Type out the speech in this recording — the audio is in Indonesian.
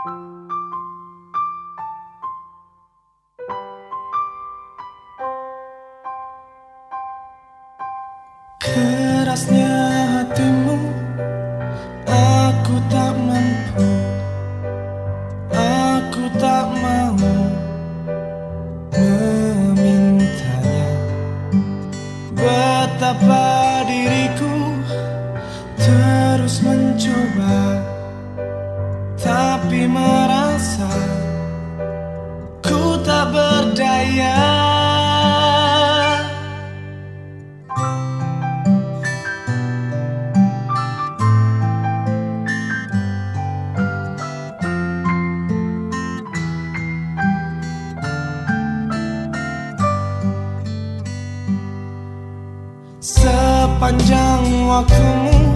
Kerasnya hatimu Aku tak mampu Aku tak mau Memintanya. Betapa diriku Terus mencoba Sepanjang waktumu